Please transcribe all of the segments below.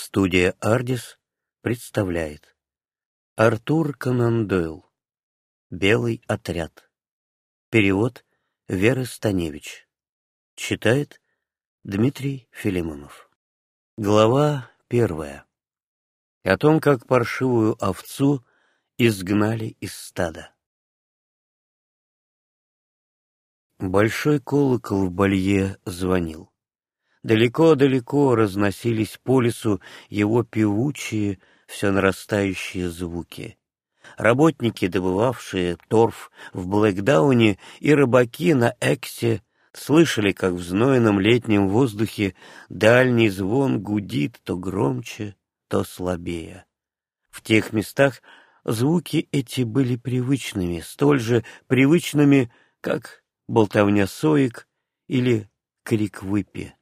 Студия «Ардис» представляет. Артур Конан Дойл. «Белый отряд» Перевод Веры Станевич. Читает Дмитрий Филимонов. Глава первая. О том, как паршивую овцу изгнали из стада. Большой колокол в балье звонил. Далеко-далеко разносились по лесу его певучие, все нарастающие звуки. Работники, добывавшие торф в Блэкдауне, и рыбаки на Эксе слышали, как в знойном летнем воздухе дальний звон гудит то громче, то слабее. В тех местах звуки эти были привычными, столь же привычными, как болтовня соек или крик выпи.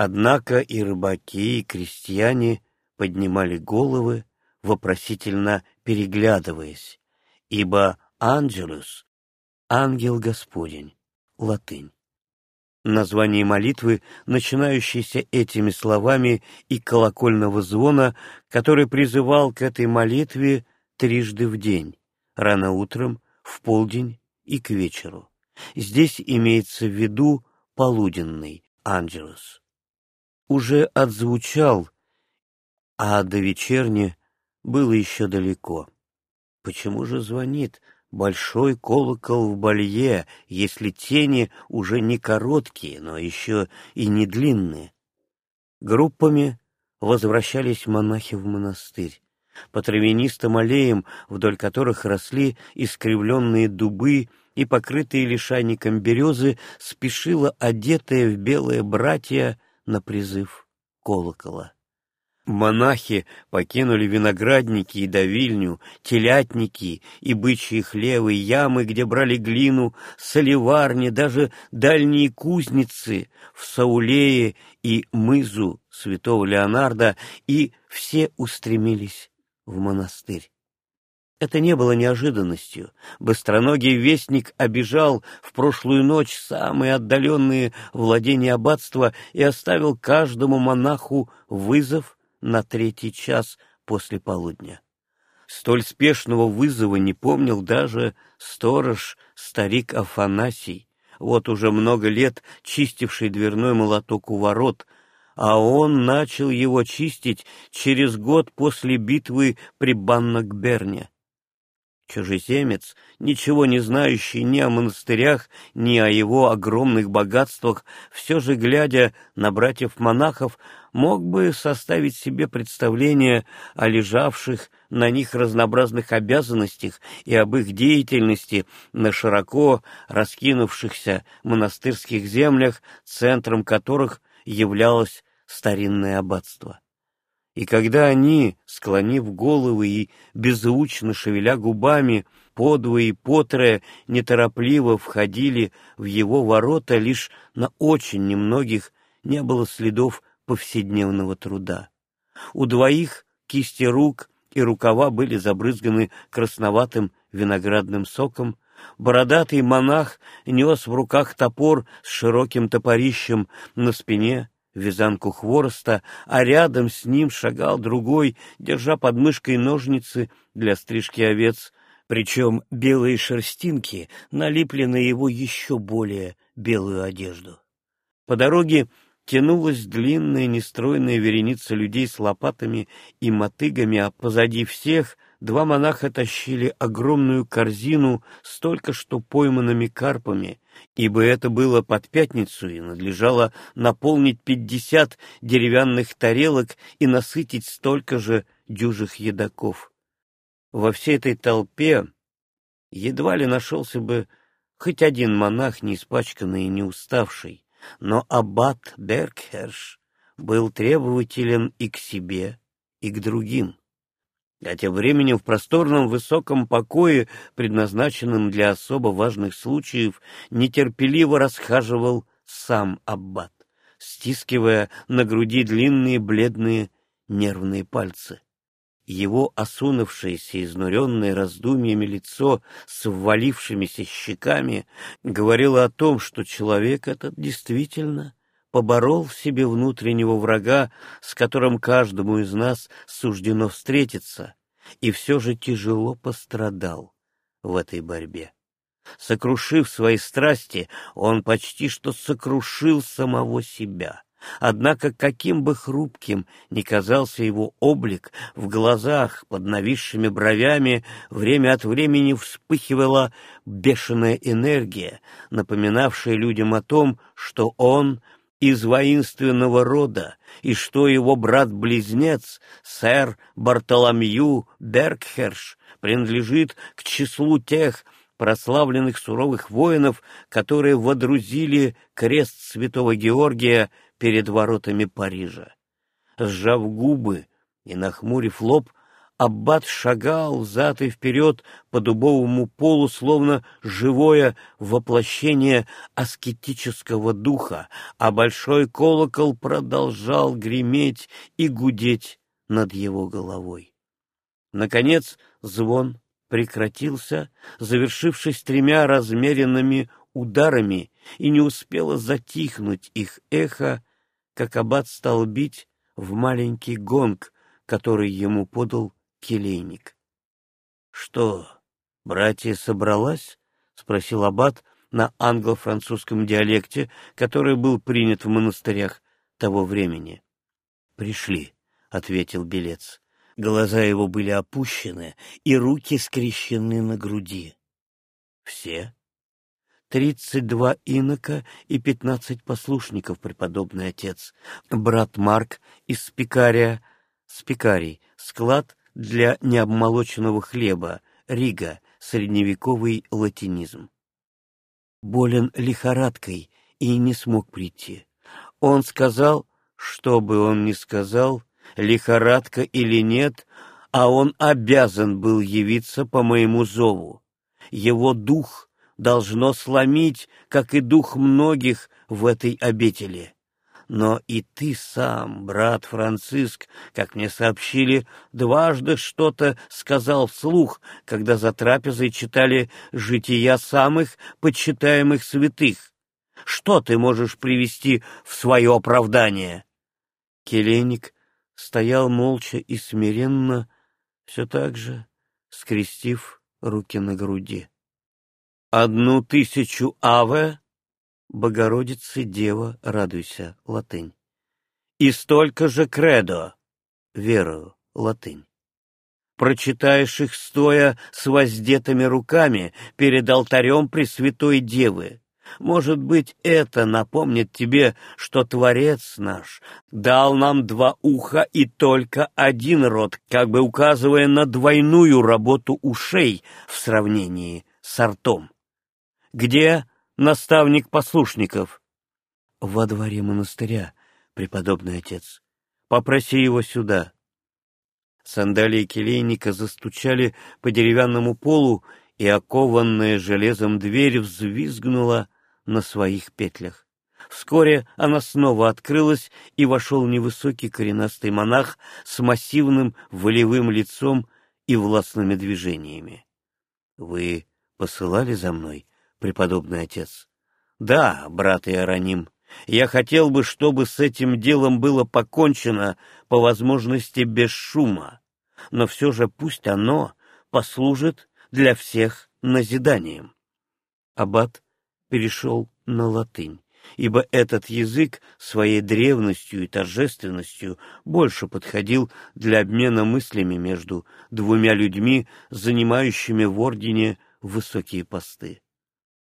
Однако и рыбаки, и крестьяне поднимали головы, вопросительно переглядываясь, ибо «Анджелус» — «Ангел Господень», латынь. Название молитвы, начинающейся этими словами и колокольного звона, который призывал к этой молитве трижды в день, рано утром, в полдень и к вечеру. Здесь имеется в виду полуденный Анджелус уже отзвучал, а до вечерни было еще далеко. Почему же звонит большой колокол в балье, если тени уже не короткие, но еще и не длинные? Группами возвращались монахи в монастырь. По травянистым аллеям, вдоль которых росли искривленные дубы и покрытые лишайником березы, спешила одетая в белое братья на призыв колокола. Монахи покинули виноградники и давильню, телятники и бычьи хлевы, ямы, где брали глину, соливарни, даже дальние кузницы в Саулее и мызу святого Леонарда, и все устремились в монастырь. Это не было неожиданностью. Быстроногий вестник обижал в прошлую ночь самые отдаленные владения аббатства и оставил каждому монаху вызов на третий час после полудня. Столь спешного вызова не помнил даже сторож, старик Афанасий, вот уже много лет чистивший дверной молоток у ворот, а он начал его чистить через год после битвы при Баннокберне. Чужеземец, ничего не знающий ни о монастырях, ни о его огромных богатствах, все же, глядя на братьев-монахов, мог бы составить себе представление о лежавших на них разнообразных обязанностях и об их деятельности на широко раскинувшихся монастырских землях, центром которых являлось старинное аббатство. И когда они, склонив головы и беззвучно шевеля губами, подвое и потрое, неторопливо входили в его ворота, лишь на очень немногих не было следов повседневного труда. У двоих кисти рук и рукава были забрызганы красноватым виноградным соком, бородатый монах нес в руках топор с широким топорищем на спине, вязанку хвороста, а рядом с ним шагал другой, держа под мышкой ножницы для стрижки овец, причем белые шерстинки налипли на его еще более белую одежду. По дороге тянулась длинная нестройная вереница людей с лопатами и мотыгами, а позади всех два монаха тащили огромную корзину с только что пойманными карпами, ибо это было под пятницу и надлежало наполнить пятьдесят деревянных тарелок и насытить столько же дюжих едоков. Во всей этой толпе едва ли нашелся бы хоть один монах, не испачканный и не уставший, но аббат Беркхерш был требователен и к себе, и к другим. А тем временем в просторном высоком покое, предназначенном для особо важных случаев, нетерпеливо расхаживал сам аббат, стискивая на груди длинные бледные нервные пальцы. Его осунувшееся, изнуренное раздумьями лицо с ввалившимися щеками говорило о том, что человек этот действительно поборол в себе внутреннего врага, с которым каждому из нас суждено встретиться, и все же тяжело пострадал в этой борьбе. Сокрушив свои страсти, он почти что сокрушил самого себя. Однако каким бы хрупким ни казался его облик, в глазах под нависшими бровями время от времени вспыхивала бешеная энергия, напоминавшая людям о том, что он из воинственного рода, и что его брат-близнец, сэр Бартоломью Бергхерш, принадлежит к числу тех прославленных суровых воинов, которые водрузили крест святого Георгия перед воротами Парижа. Сжав губы и нахмурив лоб, Аббат шагал взад и вперед по дубовому полу, словно живое воплощение аскетического духа, а большой колокол продолжал греметь и гудеть над его головой. Наконец звон прекратился, завершившись тремя размеренными ударами, и не успело затихнуть их эхо, как аббат стал бить в маленький гонг, который ему подал келейник. — Что, братья собралась? — спросил аббат на англо-французском диалекте, который был принят в монастырях того времени. — Пришли, — ответил белец. Глаза его были опущены, и руки скрещены на груди. — Все? тридцать два инока и пятнадцать послушников, преподобный отец. Брат Марк из Спикария, Спикарий, склад для необмолоченного хлеба, Рига, средневековый латинизм. Болен лихорадкой и не смог прийти. Он сказал, что бы он ни сказал, лихорадка или нет, а он обязан был явиться по моему зову. Его дух — должно сломить, как и дух многих в этой обители. Но и ты сам, брат Франциск, как мне сообщили, дважды что-то сказал вслух, когда за трапезой читали жития самых почитаемых святых. Что ты можешь привести в свое оправдание? Келейник стоял молча и смиренно, все так же скрестив руки на груди. Одну тысячу аве, Богородицы Дева, радуйся, латынь. И столько же кредо, верую, латынь. Прочитаешь их стоя с воздетыми руками перед алтарем Пресвятой Девы. Может быть, это напомнит тебе, что Творец наш дал нам два уха и только один рот, как бы указывая на двойную работу ушей в сравнении с ртом. Где наставник послушников? Во дворе монастыря, преподобный отец. Попроси его сюда. Сандалии келейника застучали по деревянному полу, и окованная железом дверь взвизгнула на своих петлях. Вскоре она снова открылась, и вошел невысокий коренастый монах с массивным волевым лицом и властными движениями. — Вы посылали за мной? Преподобный отец. Да, брат Иероним, я хотел бы, чтобы с этим делом было покончено, по возможности без шума, но все же пусть оно послужит для всех назиданием. Аббат перешел на латынь, ибо этот язык своей древностью и торжественностью больше подходил для обмена мыслями между двумя людьми, занимающими в ордене высокие посты.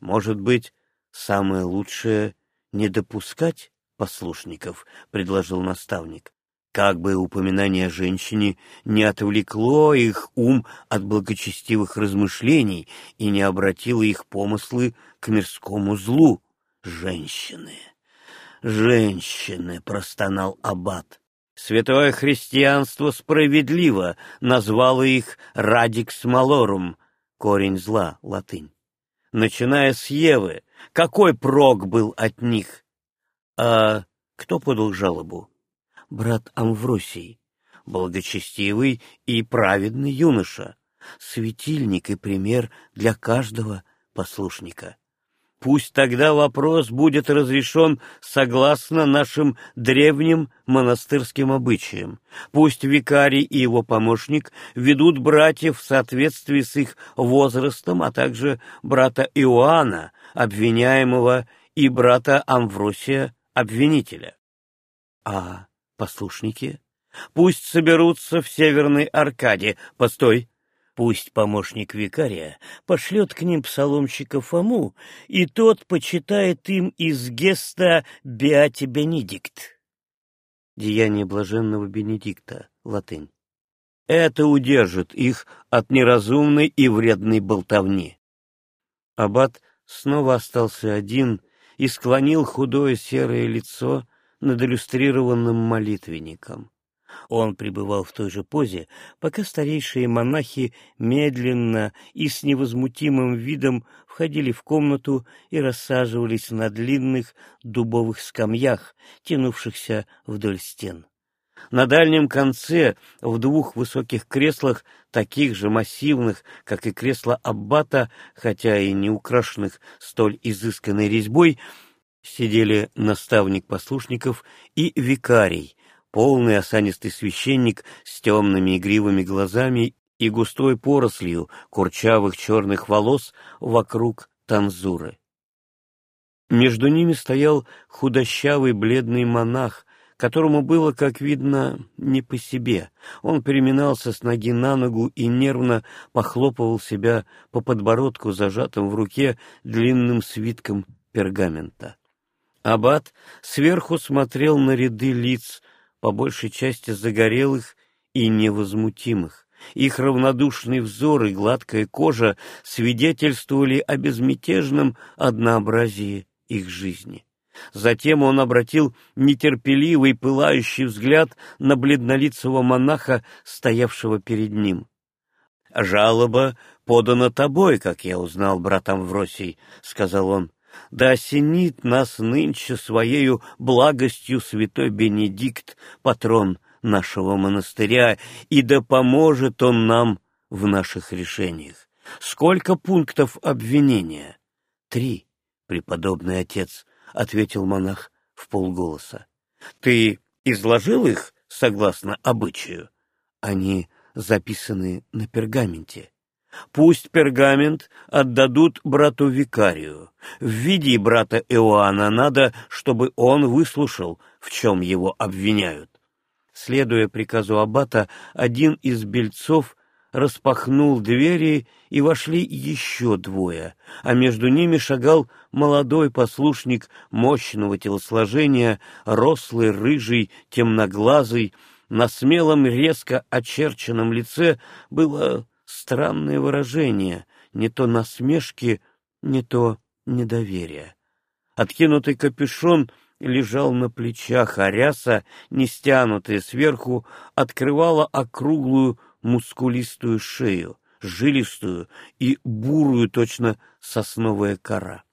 Может быть, самое лучшее — не допускать послушников, — предложил наставник. Как бы упоминание о женщине не отвлекло их ум от благочестивых размышлений и не обратило их помыслы к мирскому злу. Женщины, женщины, — простонал аббат. Святое христианство справедливо назвало их радикс малорум, корень зла, латынь начиная с Евы. Какой прок был от них? А кто подал жалобу? Брат Амвросий, благочестивый и праведный юноша, светильник и пример для каждого послушника. Пусть тогда вопрос будет разрешен согласно нашим древним монастырским обычаям. Пусть викарий и его помощник ведут братьев в соответствии с их возрастом, а также брата Иоанна, обвиняемого, и брата Амвросия, обвинителя. А послушники? Пусть соберутся в Северной Аркаде. Постой, Пусть помощник викария пошлет к ним псаломщика Фому, и тот почитает им из геста Беати Бенедикт. Деяние блаженного Бенедикта, латынь. Это удержит их от неразумной и вредной болтовни. Аббат снова остался один и склонил худое серое лицо над иллюстрированным молитвенником. Он пребывал в той же позе, пока старейшие монахи медленно и с невозмутимым видом входили в комнату и рассаживались на длинных дубовых скамьях, тянувшихся вдоль стен. На дальнем конце, в двух высоких креслах, таких же массивных, как и кресла аббата, хотя и не украшенных столь изысканной резьбой, сидели наставник послушников и викарий, полный осанистый священник с темными игривыми глазами и густой порослью курчавых черных волос вокруг танзуры. Между ними стоял худощавый бледный монах, которому было, как видно, не по себе. Он переминался с ноги на ногу и нервно похлопывал себя по подбородку, зажатым в руке длинным свитком пергамента. Абат сверху смотрел на ряды лиц, по большей части загорелых и невозмутимых. Их равнодушный взор и гладкая кожа свидетельствовали о безмятежном однообразии их жизни. Затем он обратил нетерпеливый пылающий взгляд на бледнолицего монаха, стоявшего перед ним. «Жалоба подана тобой, как я узнал, брат Амвросий», — сказал он да осенит нас нынче своею благостью святой Бенедикт, патрон нашего монастыря, и да поможет он нам в наших решениях. Сколько пунктов обвинения? Три, преподобный отец, — ответил монах в полголоса. Ты изложил их согласно обычаю? Они записаны на пергаменте. Пусть пергамент отдадут брату викарию. Введи брата Иоанна, надо, чтобы он выслушал, в чем его обвиняют. Следуя приказу аббата, один из бельцов распахнул двери, и вошли еще двое, а между ними шагал молодой послушник мощного телосложения, рослый, рыжий, темноглазый, на смелом, резко очерченном лице было странное выражение, не то насмешки, не то недоверия. Откинутый капюшон лежал на плечах, а ряса, не стянутая сверху, открывала округлую мускулистую шею, жилистую и бурую точно сосновая кора.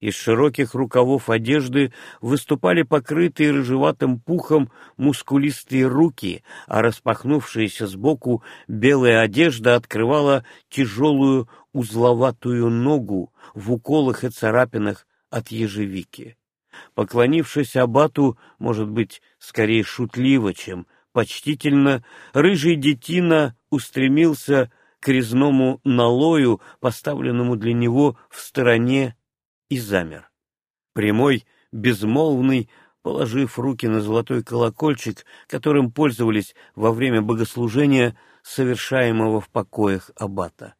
Из широких рукавов одежды выступали покрытые рыжеватым пухом мускулистые руки, а распахнувшаяся сбоку белая одежда открывала тяжелую узловатую ногу в уколах и царапинах от ежевики. Поклонившись абату, может быть, скорее шутливо, чем почтительно, рыжий детина устремился к резному налою, поставленному для него в стороне и замер. Прямой, безмолвный, положив руки на золотой колокольчик, которым пользовались во время богослужения, совершаемого в покоях аббата.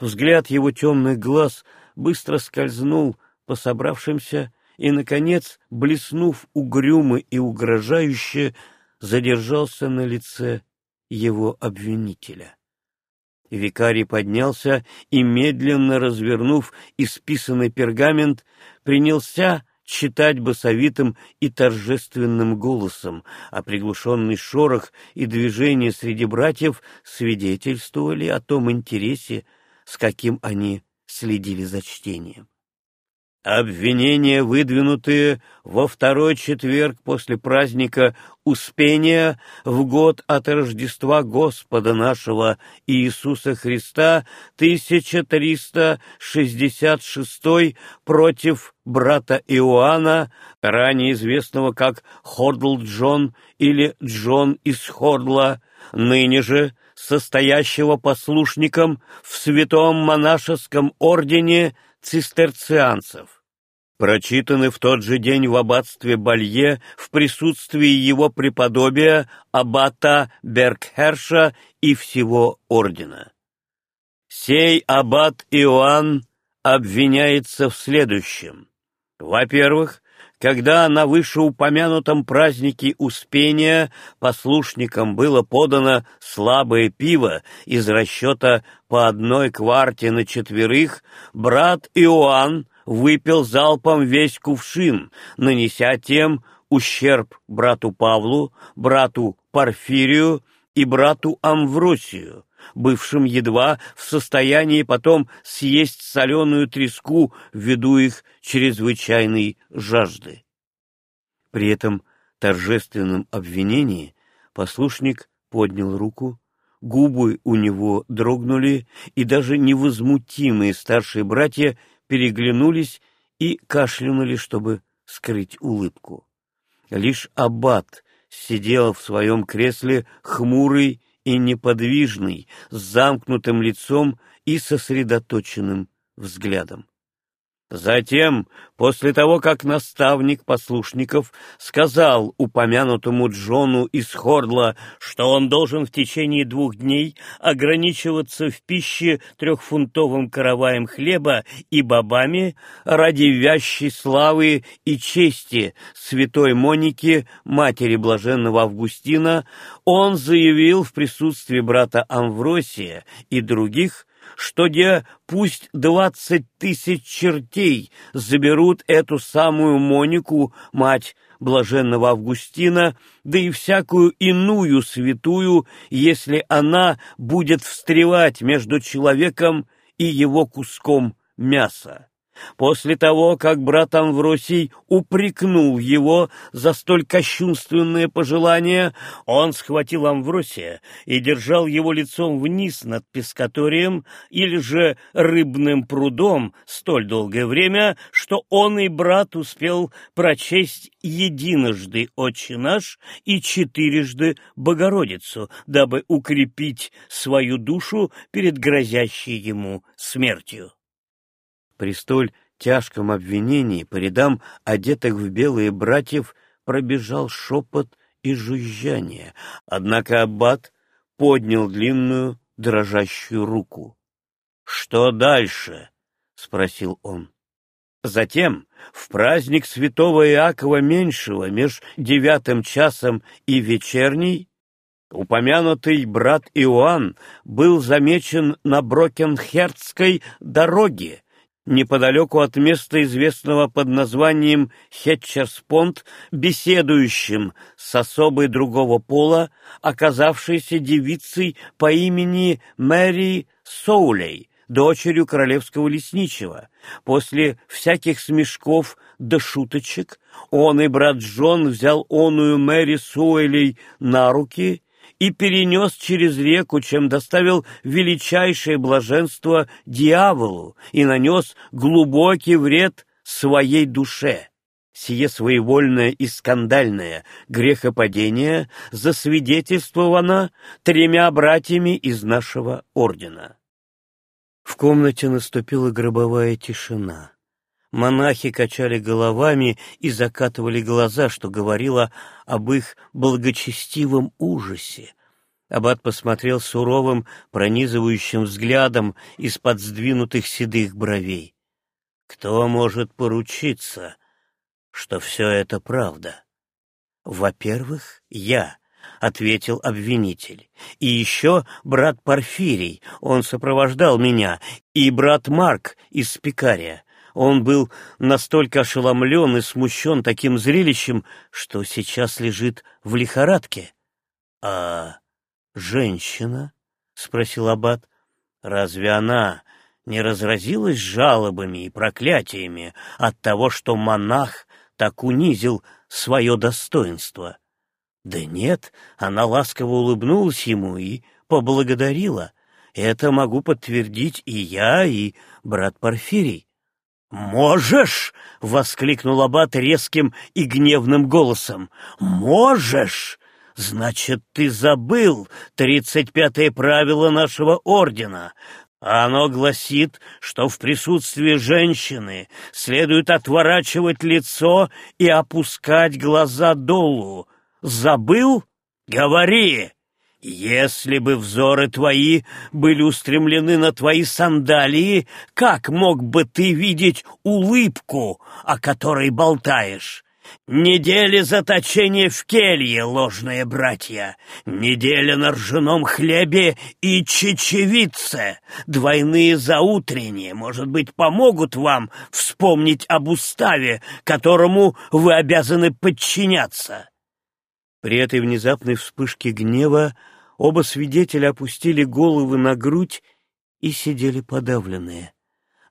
Взгляд его темных глаз быстро скользнул по собравшимся и, наконец, блеснув угрюмо и угрожающе, задержался на лице его обвинителя. Викарий поднялся и, медленно развернув исписанный пергамент, принялся читать басовитым и торжественным голосом, а приглушенный шорох и движение среди братьев свидетельствовали о том интересе, с каким они следили за чтением. Обвинения, выдвинутые во второй четверг после праздника Успения в год от Рождества Господа нашего Иисуса Христа 1366 против брата Иоанна, ранее известного как Хордл Джон или Джон из Хордла, ныне же состоящего послушником в святом монашеском ордене цистерцианцев, прочитаны в тот же день в аббатстве Балье в присутствии его преподобия аббата Бергхерша и всего ордена. Сей аббат Иоанн обвиняется в следующем. Во-первых, когда на вышеупомянутом празднике Успения послушникам было подано слабое пиво из расчета по одной кварте на четверых, брат Иоанн выпил залпом весь кувшин, нанеся тем ущерб брату Павлу, брату Порфирию и брату Амвросию, бывшим едва в состоянии потом съесть соленую треску ввиду их чрезвычайной жажды. При этом торжественном обвинении послушник поднял руку, губы у него дрогнули, и даже невозмутимые старшие братья переглянулись и кашлянули, чтобы скрыть улыбку. Лишь аббат сидел в своем кресле хмурый и неподвижный, с замкнутым лицом и сосредоточенным взглядом. Затем, после того, как наставник послушников сказал упомянутому Джону из Хордла, что он должен в течение двух дней ограничиваться в пище трехфунтовым караваем хлеба и бобами ради вящей славы и чести святой Моники, матери блаженного Августина, он заявил в присутствии брата Амвросия и других, что где пусть двадцать тысяч чертей заберут эту самую Монику, мать блаженного Августина, да и всякую иную святую, если она будет встревать между человеком и его куском мяса. После того, как брат Амвросий упрекнул его за столь кощунственное пожелание, он схватил Амвросия и держал его лицом вниз над пескаторием или же рыбным прудом столь долгое время, что он и брат успел прочесть единожды «Отче наш» и четырежды «Богородицу», дабы укрепить свою душу перед грозящей ему смертью. При столь тяжком обвинении по рядам одетых в белые братьев пробежал шепот и жужжание, однако аббат поднял длинную дрожащую руку. «Что дальше?» — спросил он. Затем, в праздник святого Иакова Меньшего, меж девятым часом и вечерней, упомянутый брат Иоанн был замечен на Брокенхерцкой дороге, неподалеку от места, известного под названием Хетчерспонт, беседующим с особой другого пола, оказавшейся девицей по имени Мэри Соулей, дочерью королевского лесничего. После всяких смешков да шуточек он и брат Джон взял оную Мэри Соулей на руки и перенес через реку, чем доставил величайшее блаженство дьяволу и нанес глубокий вред своей душе. Сие своевольное и скандальное грехопадение засвидетельствовано тремя братьями из нашего ордена. В комнате наступила гробовая тишина. Монахи качали головами и закатывали глаза, что говорило об их благочестивом ужасе. Аббат посмотрел суровым, пронизывающим взглядом из-под сдвинутых седых бровей. «Кто может поручиться, что все это правда?» «Во-первых, я», — ответил обвинитель. «И еще брат Порфирий, он сопровождал меня, и брат Марк из Пекария. Он был настолько ошеломлен и смущен таким зрелищем, что сейчас лежит в лихорадке. — А женщина? — спросил Аббат. — Разве она не разразилась жалобами и проклятиями от того, что монах так унизил свое достоинство. Да нет, она ласково улыбнулась ему и поблагодарила. Это могу подтвердить и я, и брат Порфирий. «Можешь!» — воскликнул Аббат резким и гневным голосом. «Можешь! Значит, ты забыл тридцать пятое правило нашего ордена. Оно гласит, что в присутствии женщины следует отворачивать лицо и опускать глаза долу. Забыл? Говори! Если бы взоры твои были устремлены на твои сандалии, как мог бы ты видеть улыбку, о которой болтаешь? Недели заточения в келье, ложные братья, неделя на ржаном хлебе и чечевице, двойные заутренние, может быть, помогут вам вспомнить об уставе, которому вы обязаны подчиняться. При этой внезапной вспышке гнева оба свидетеля опустили головы на грудь и сидели подавленные.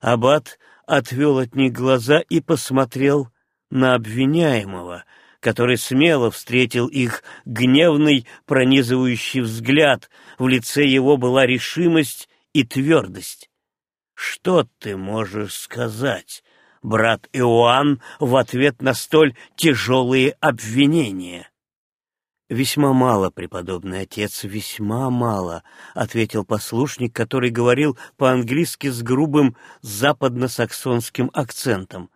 Аббат отвел от них глаза и посмотрел на обвиняемого, который смело встретил их гневный пронизывающий взгляд, в лице его была решимость и твердость. «Что ты можешь сказать, брат Иоанн, в ответ на столь тяжелые обвинения?» «Весьма мало, преподобный отец, весьма мало», — ответил послушник, который говорил по-английски с грубым западно-саксонским акцентом.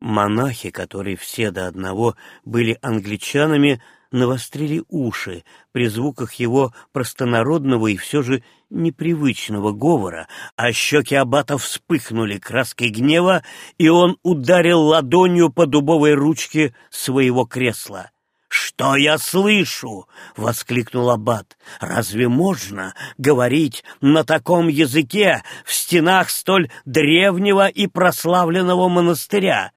Монахи, которые все до одного были англичанами, навострили уши при звуках его простонародного и все же непривычного говора, а щеки аббата вспыхнули краской гнева, и он ударил ладонью по дубовой ручке своего кресла. «Что я слышу?» — воскликнул аббат. «Разве можно говорить на таком языке в стенах столь древнего и прославленного монастыря?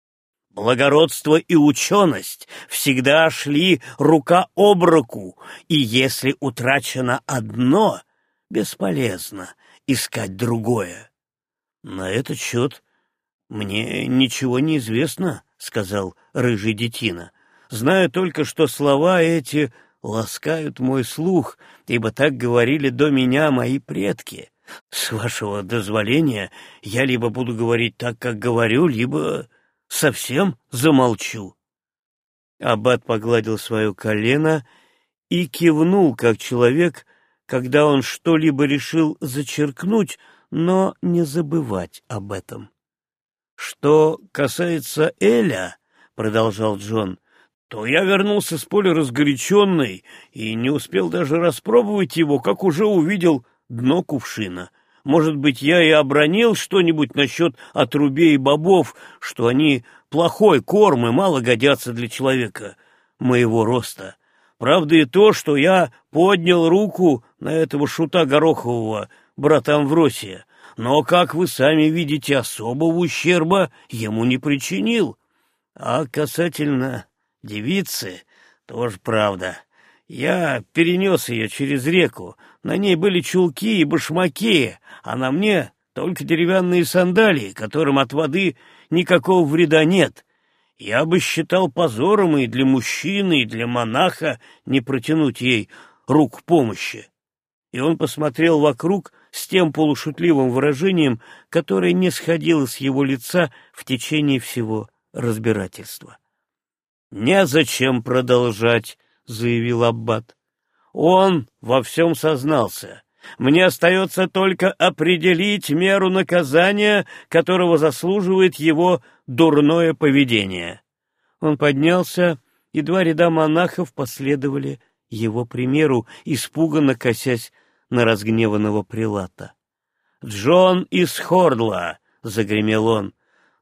Благородство и ученость всегда шли рука об руку, и если утрачено одно, бесполезно искать другое. На этот счет мне ничего не известно, — сказал рыжий детина. Знаю только, что слова эти ласкают мой слух, ибо так говорили до меня мои предки. С вашего дозволения я либо буду говорить так, как говорю, либо совсем замолчу. Аббат погладил свое колено и кивнул, как человек, когда он что-либо решил зачеркнуть, но не забывать об этом. «Что касается Эля», — продолжал Джон, — то я вернулся с поля разгоряченный и не успел даже распробовать его, как уже увидел дно кувшина. Может быть, я и обронил что-нибудь насчет отрубей и бобов, что они плохой корм и мало годятся для человека моего роста. Правда и то, что я поднял руку на этого шута Горохового, брата Амвросия, но, как вы сами видите, особого ущерба ему не причинил. А касательно девицы, тоже правда. Я перенес ее через реку, на ней были чулки и башмаки, а на мне только деревянные сандалии, которым от воды никакого вреда нет. Я бы считал позором и для мужчины, и для монаха не протянуть ей рук помощи. И он посмотрел вокруг с тем полушутливым выражением, которое не сходило с его лица в течение всего разбирательства. «Незачем продолжать», — заявил Аббат. «Он во всем сознался. Мне остается только определить меру наказания, которого заслуживает его дурное поведение. Он поднялся, и два ряда монахов последовали его примеру, испуганно косясь на разгневанного прилата. «Джон из Хордла!» — загремел он.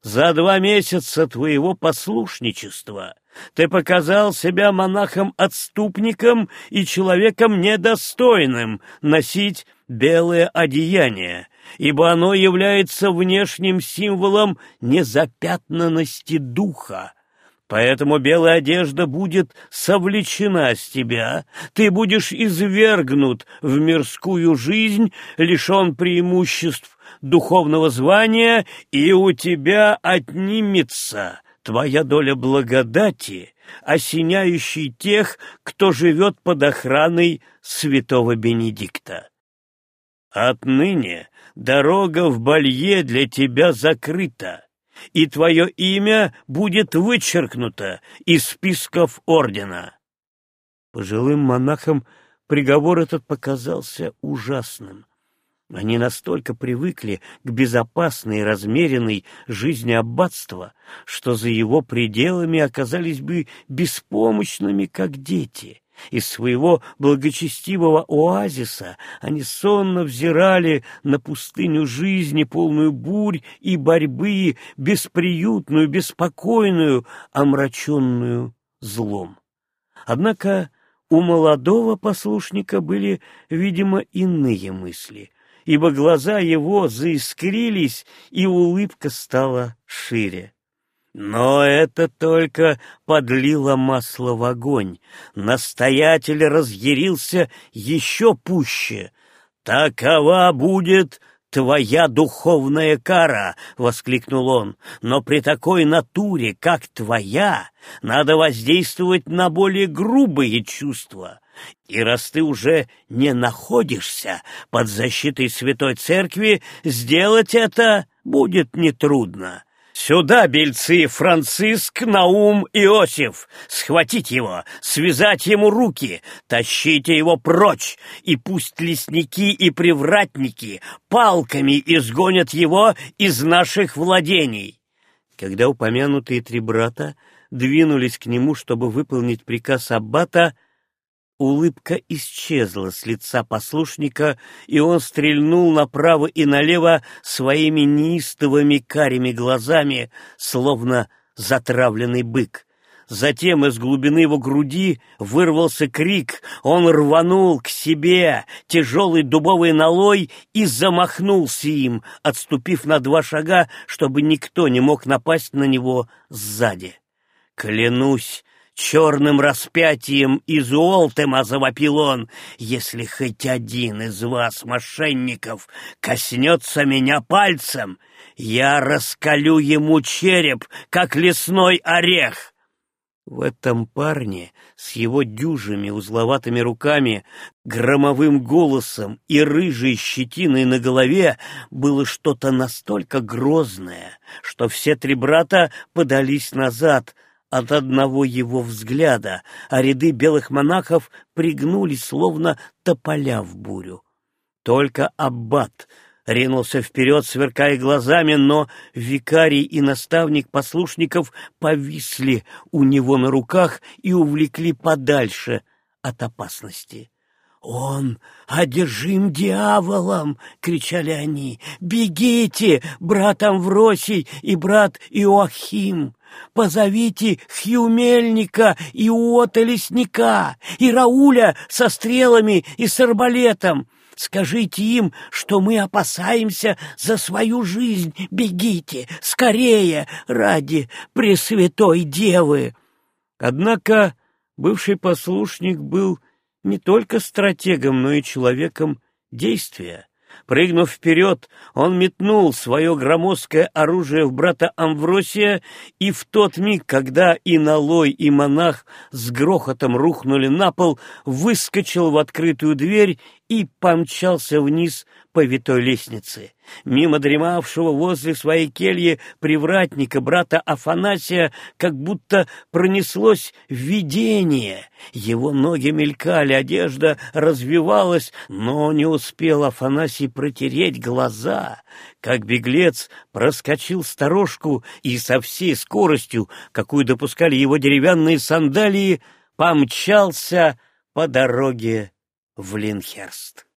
«За два месяца твоего послушничества ты показал себя монахом-отступником и человеком недостойным носить белое одеяние, ибо оно является внешним символом незапятнанности духа. Поэтому белая одежда будет совлечена с тебя, ты будешь извергнут в мирскую жизнь, лишен преимуществ духовного звания, и у тебя отнимется твоя доля благодати, осеняющей тех, кто живет под охраной святого Бенедикта. Отныне дорога в Балье для тебя закрыта, и твое имя будет вычеркнуто из списков ордена. Пожилым монахам приговор этот показался ужасным. Они настолько привыкли к безопасной размеренной жизни аббатства, что за его пределами оказались бы беспомощными, как дети. Из своего благочестивого оазиса они сонно взирали на пустыню жизни, полную бурь и борьбы, бесприютную, беспокойную, омраченную злом. Однако у молодого послушника были, видимо, иные мысли — ибо глаза его заискрились, и улыбка стала шире. Но это только подлило масло в огонь. Настоятель разъярился еще пуще. «Такова будет твоя духовная кара!» — воскликнул он. «Но при такой натуре, как твоя, надо воздействовать на более грубые чувства. И раз ты уже не находишься под защитой Святой Церкви, сделать это будет нетрудно. Сюда, бельцы, Франциск, Наум, Иосиф! Схватить его, связать ему руки, тащите его прочь, и пусть лесники и привратники палками изгонят его из наших владений!» Когда упомянутые три брата двинулись к нему, чтобы выполнить приказ Аббата, Улыбка исчезла с лица послушника, и он стрельнул направо и налево своими неистовыми карими глазами, словно затравленный бык. Затем из глубины его груди вырвался крик, он рванул к себе тяжелый дубовый налой и замахнулся им, отступив на два шага, чтобы никто не мог напасть на него сзади. «Клянусь черным распятием из Уолтема завопил он, если хоть один из вас, мошенников, коснется меня пальцем, я раскалю ему череп, как лесной орех. В этом парне с его дюжими узловатыми руками, громовым голосом и рыжей щетиной на голове было что-то настолько грозное, что все три брата подались назад — от одного его взгляда, а ряды белых монахов пригнулись, словно тополя в бурю. Только аббат ринулся вперед, сверкая глазами, но викарий и наставник послушников повисли у него на руках и увлекли подальше от опасности. «Он одержим дьяволом!» — кричали они. «Бегите, брат Амвросий и брат Иоахим!» Позовите Хью-мельника и Уота лесника, и Рауля со стрелами и с арбалетом. Скажите им, что мы опасаемся за свою жизнь. Бегите, скорее, ради Пресвятой Девы. Однако бывший послушник был не только стратегом, но и человеком действия. Прыгнув вперед, он метнул свое громоздкое оружие в брата Амвросия, и в тот миг, когда и Налой, и монах с грохотом рухнули на пол, выскочил в открытую дверь и помчался вниз по витой лестнице. Мимо дремавшего возле своей кельи привратника брата Афанасия как будто пронеслось видение. Его ноги мелькали, одежда развивалась, но не успел Афанасий протереть глаза, как беглец проскочил сторожку и со всей скоростью, какую допускали его деревянные сандалии, помчался по дороге в Линхерст.